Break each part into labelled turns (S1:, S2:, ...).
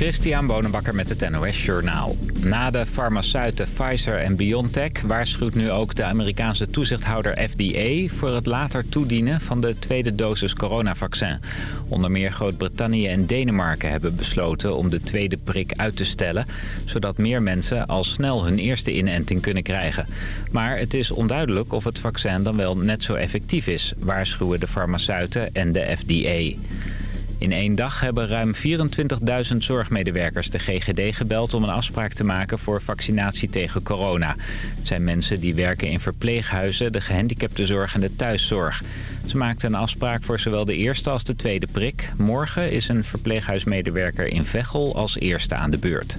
S1: Christian Bonenbakker met het NOS Journaal. Na de farmaceuten Pfizer en BioNTech waarschuwt nu ook de Amerikaanse toezichthouder FDA... voor het later toedienen van de tweede dosis coronavaccin. Onder meer Groot-Brittannië en Denemarken hebben besloten om de tweede prik uit te stellen... zodat meer mensen al snel hun eerste inenting kunnen krijgen. Maar het is onduidelijk of het vaccin dan wel net zo effectief is... waarschuwen de farmaceuten en de FDA. In één dag hebben ruim 24.000 zorgmedewerkers de GGD gebeld om een afspraak te maken voor vaccinatie tegen corona. Het zijn mensen die werken in verpleeghuizen, de gehandicaptenzorg en de thuiszorg. Ze maakten een afspraak voor zowel de eerste als de tweede prik. Morgen is een verpleeghuismedewerker in Veghel als eerste aan de beurt.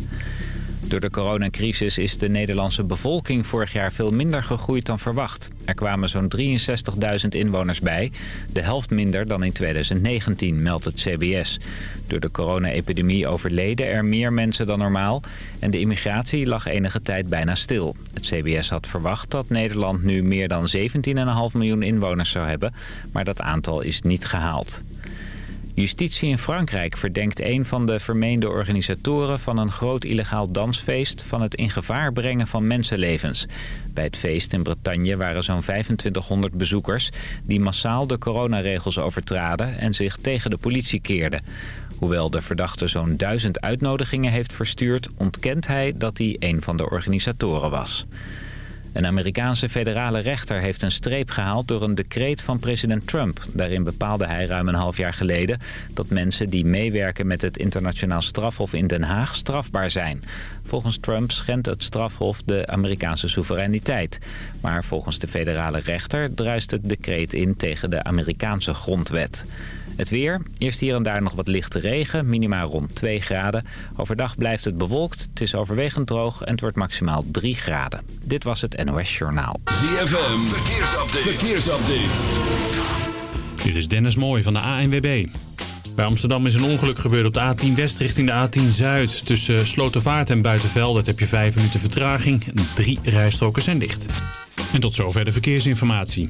S1: Door de coronacrisis is de Nederlandse bevolking vorig jaar veel minder gegroeid dan verwacht. Er kwamen zo'n 63.000 inwoners bij, de helft minder dan in 2019, meldt het CBS. Door de corona-epidemie overleden er meer mensen dan normaal en de immigratie lag enige tijd bijna stil. Het CBS had verwacht dat Nederland nu meer dan 17,5 miljoen inwoners zou hebben, maar dat aantal is niet gehaald. Justitie in Frankrijk verdenkt een van de vermeende organisatoren van een groot illegaal dansfeest van het in gevaar brengen van mensenlevens. Bij het feest in Bretagne waren zo'n 2500 bezoekers die massaal de coronaregels overtraden en zich tegen de politie keerden. Hoewel de verdachte zo'n duizend uitnodigingen heeft verstuurd, ontkent hij dat hij een van de organisatoren was. Een Amerikaanse federale rechter heeft een streep gehaald door een decreet van president Trump. Daarin bepaalde hij ruim een half jaar geleden dat mensen die meewerken met het internationaal strafhof in Den Haag strafbaar zijn. Volgens Trump schendt het strafhof de Amerikaanse soevereiniteit. Maar volgens de federale rechter druist het decreet in tegen de Amerikaanse grondwet. Het weer. Eerst hier en daar nog wat lichte regen. Minimaal rond 2 graden. Overdag blijft het bewolkt. Het is overwegend droog en het wordt maximaal 3 graden. Dit was het NOS Journaal.
S2: ZFM. Verkeersupdate. Verkeersupdate.
S3: Dit is Dennis Mooij van de ANWB. Bij Amsterdam is een ongeluk gebeurd op de A10 West richting de A10 Zuid. Tussen Slotervaart en Buitenveld heb je 5 minuten vertraging. En drie rijstroken zijn dicht. En tot zover de verkeersinformatie.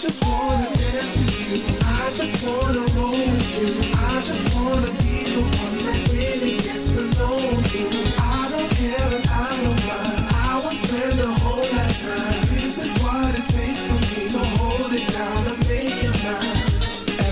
S4: just wanna dance with you. I just wanna roll with you. I just wanna be the one that really gets to know you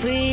S5: free.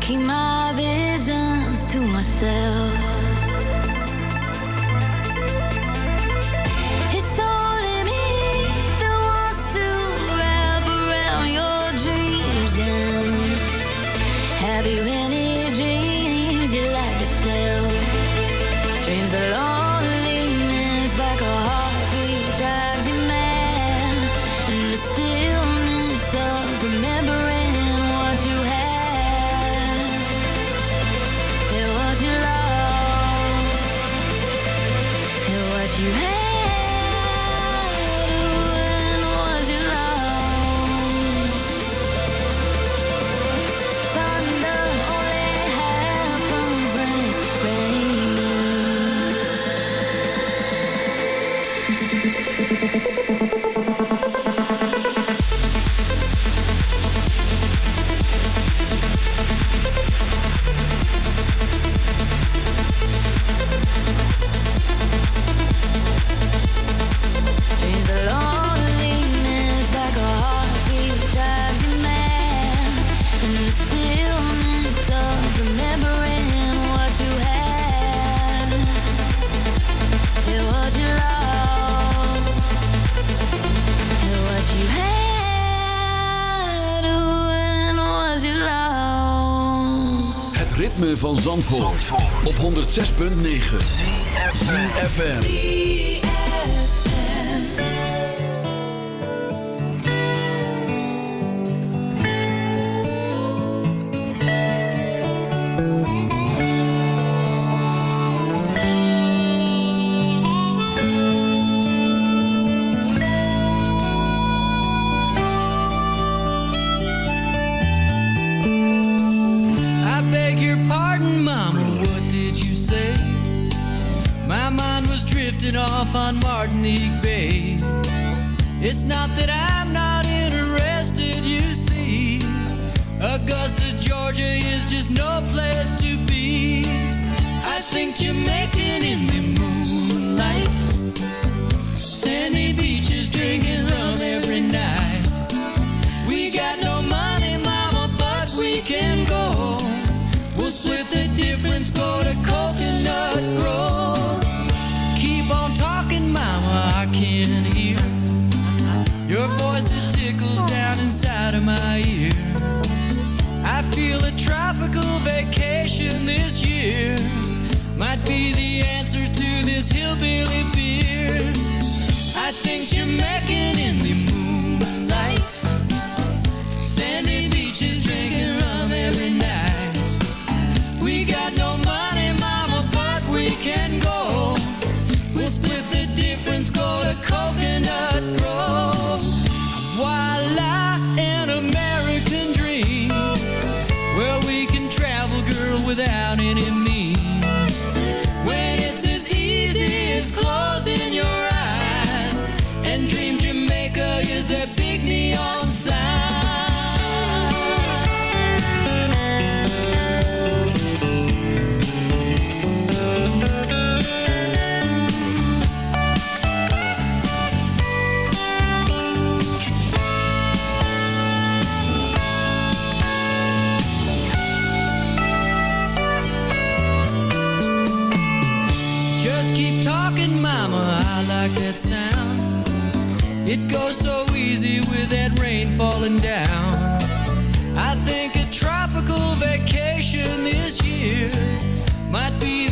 S5: keep my visions to myself.
S2: Op 106.9 FM.
S6: It's not that I'm not interested, you see. Augusta, Georgia is just no place to be. I think Jamaican in.
S5: like that sound. It goes so easy with that rain falling down. I think a tropical vacation this year Might be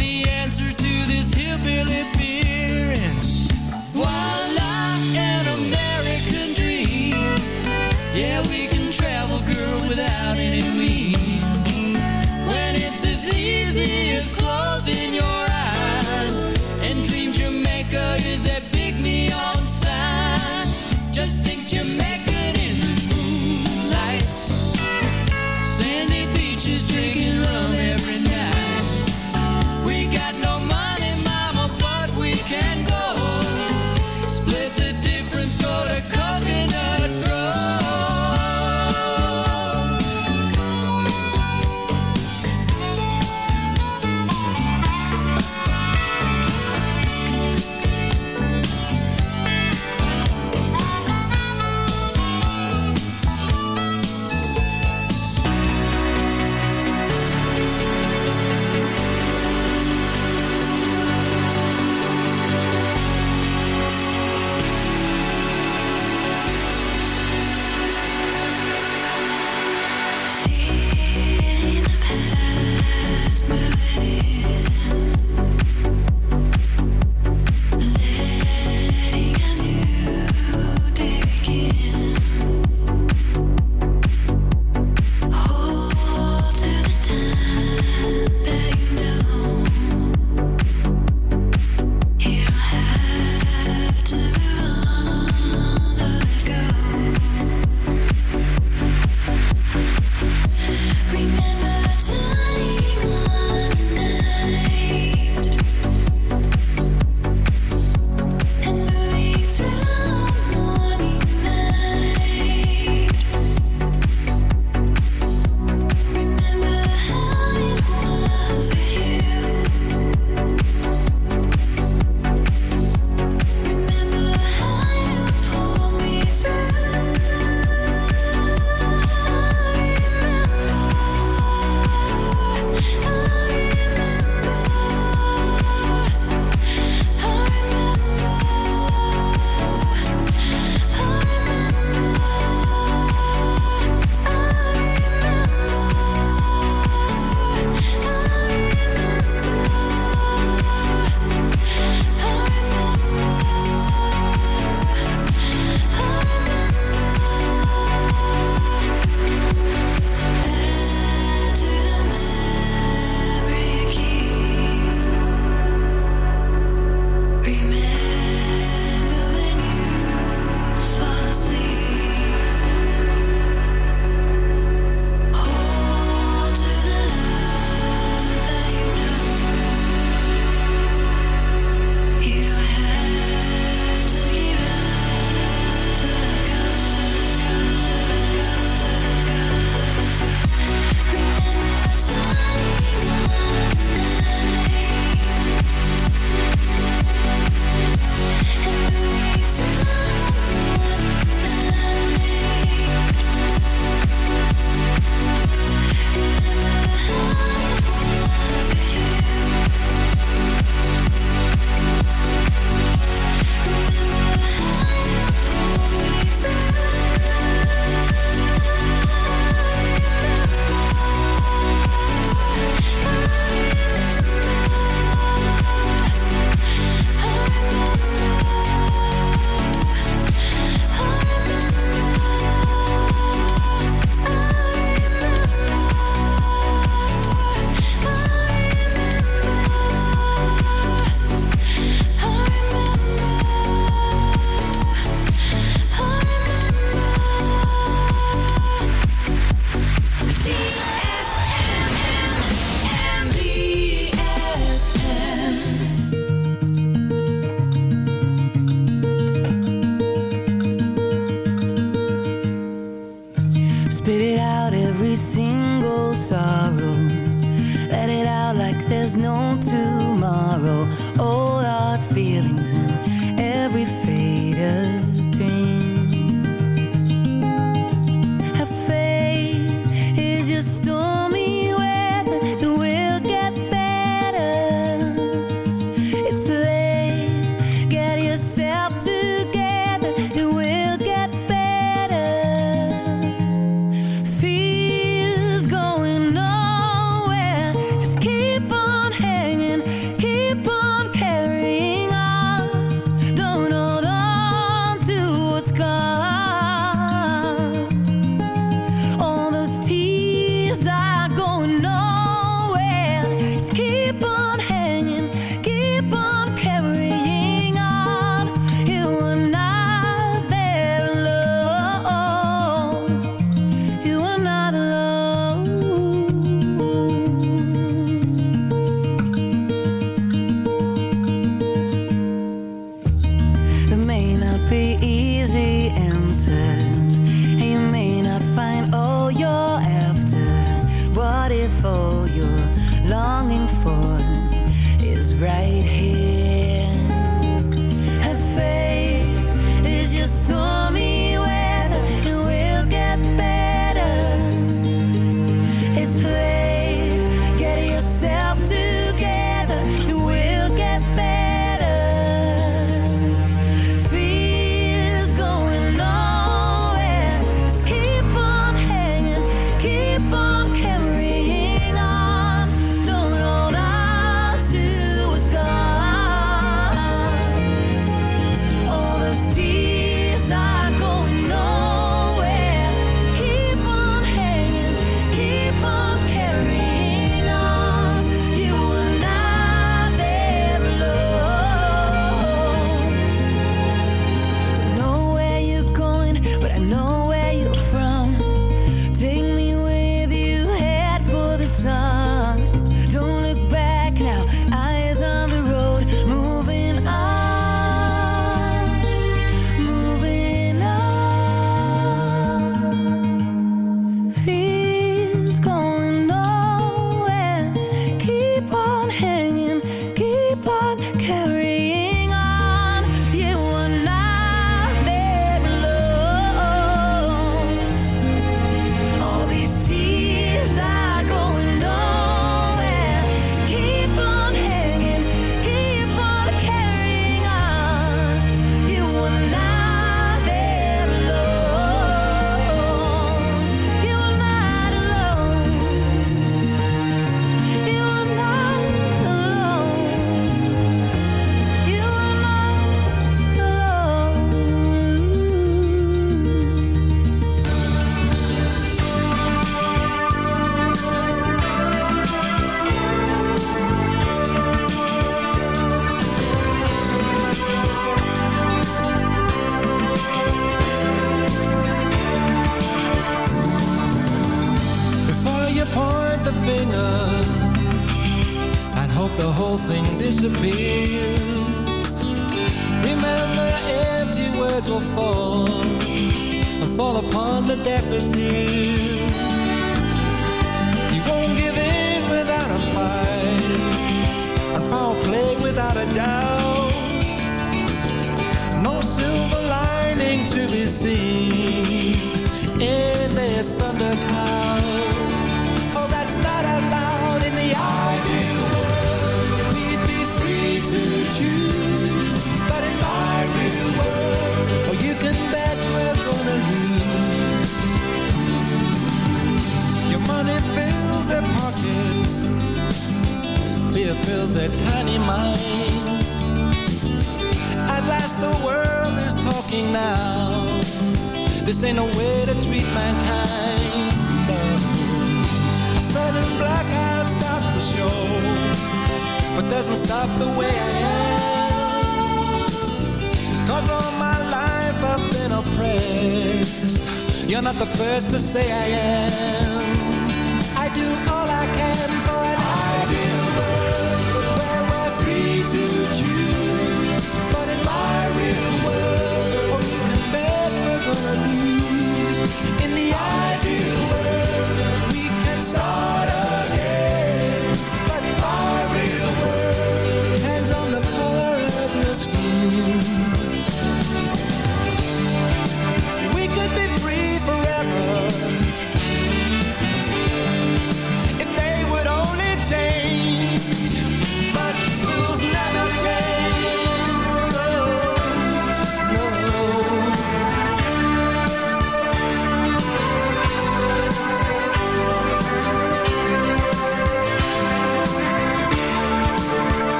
S7: You're not the
S8: first to say I am.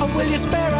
S8: Or will you spare
S9: us?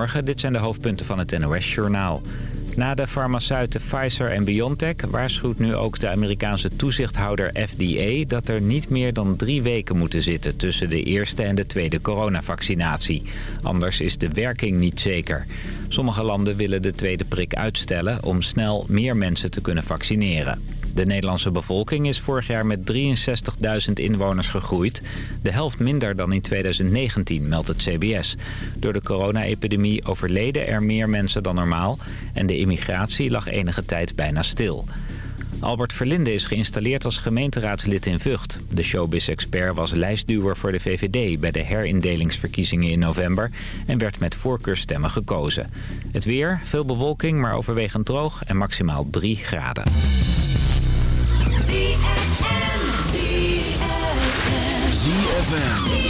S1: Goedemorgen, dit zijn de hoofdpunten van het NOS-journaal. Na de farmaceuten Pfizer en BioNTech waarschuwt nu ook de Amerikaanse toezichthouder FDA... dat er niet meer dan drie weken moeten zitten tussen de eerste en de tweede coronavaccinatie. Anders is de werking niet zeker. Sommige landen willen de tweede prik uitstellen om snel meer mensen te kunnen vaccineren. De Nederlandse bevolking is vorig jaar met 63.000 inwoners gegroeid. De helft minder dan in 2019, meldt het CBS. Door de corona-epidemie overleden er meer mensen dan normaal... en de immigratie lag enige tijd bijna stil. Albert Verlinde is geïnstalleerd als gemeenteraadslid in Vught. De showbiz-expert was lijstduwer voor de VVD bij de herindelingsverkiezingen in november... en werd met voorkeurstemmen gekozen. Het weer, veel bewolking, maar overwegend droog en maximaal 3 graden.
S2: ZFM.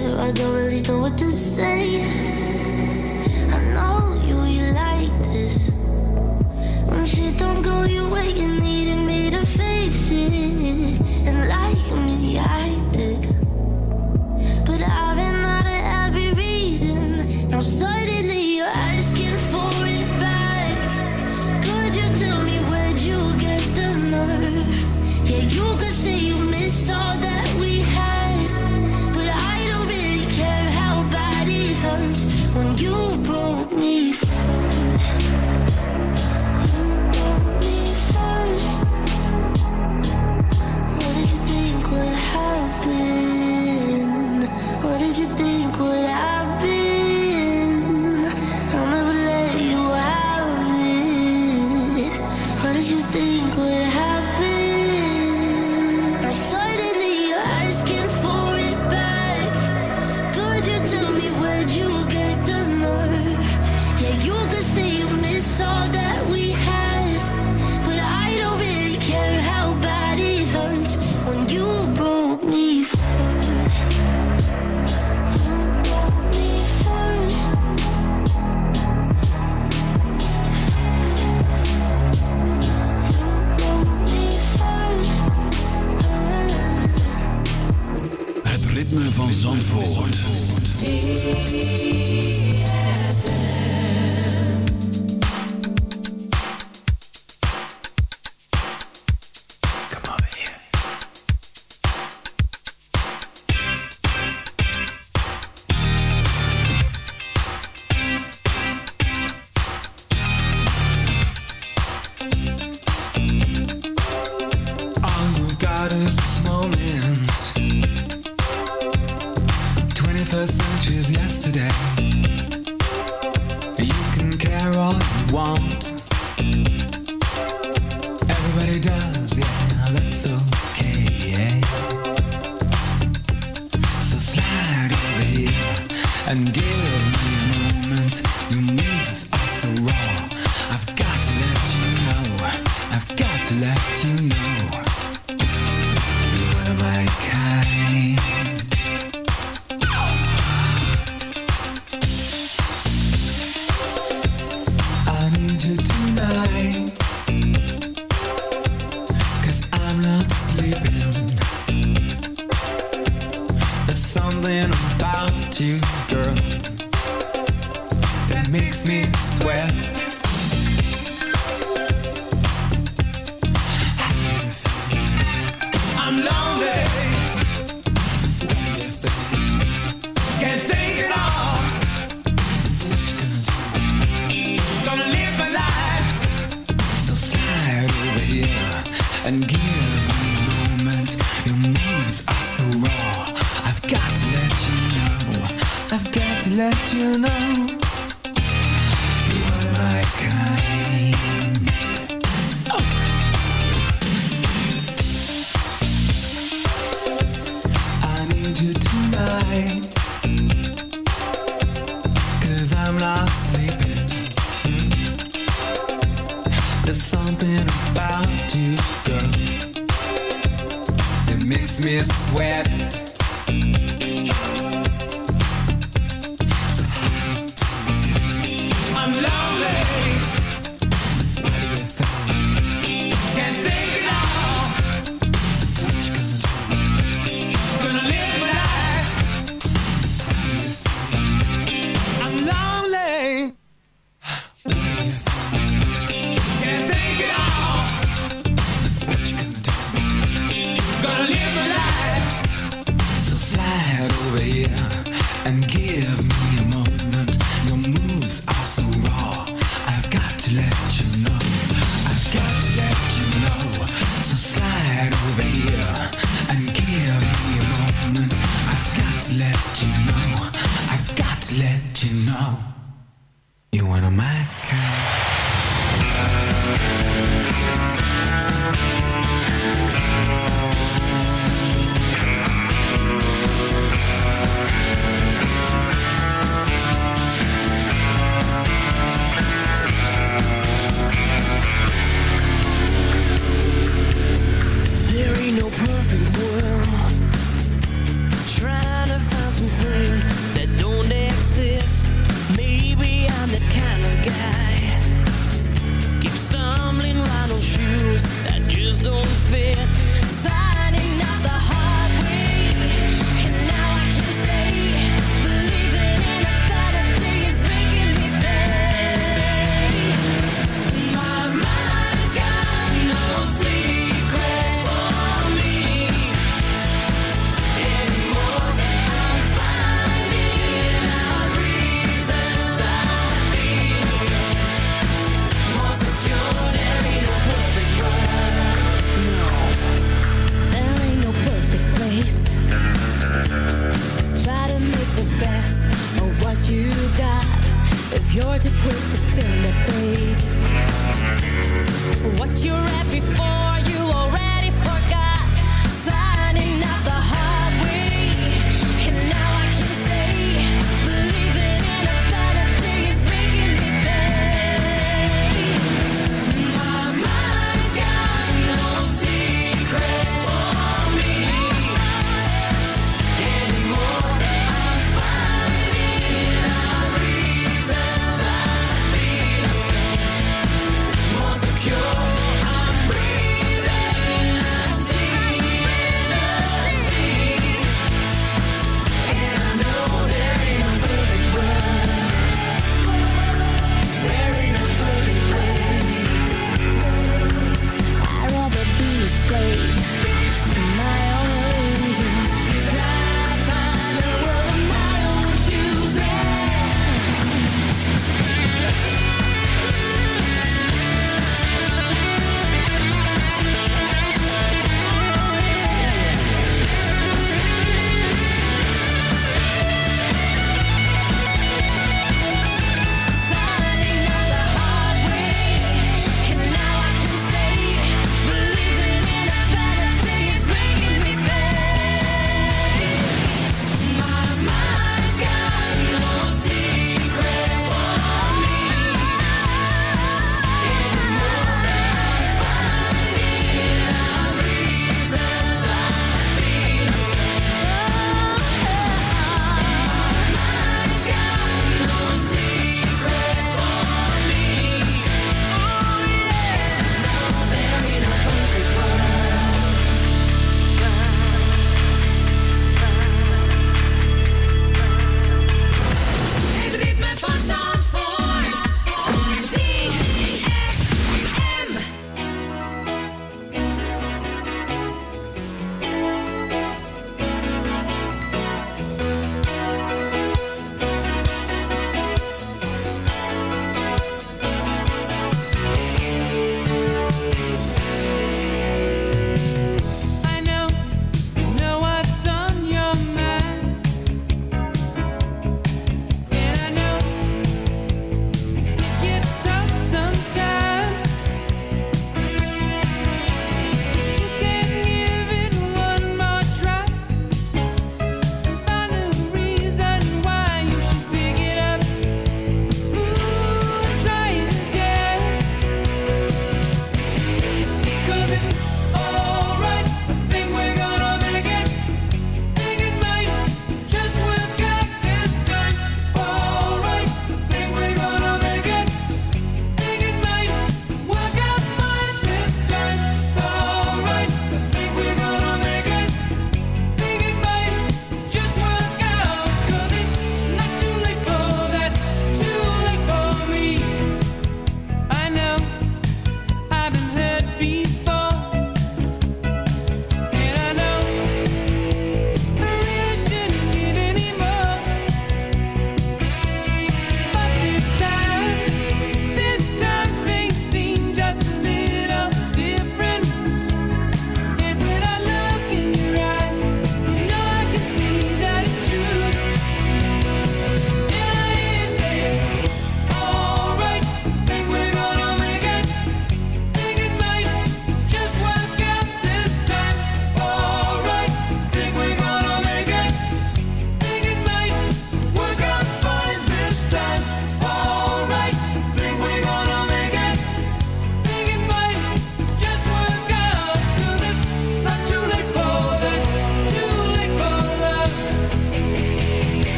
S10: I
S11: don't really know what to say.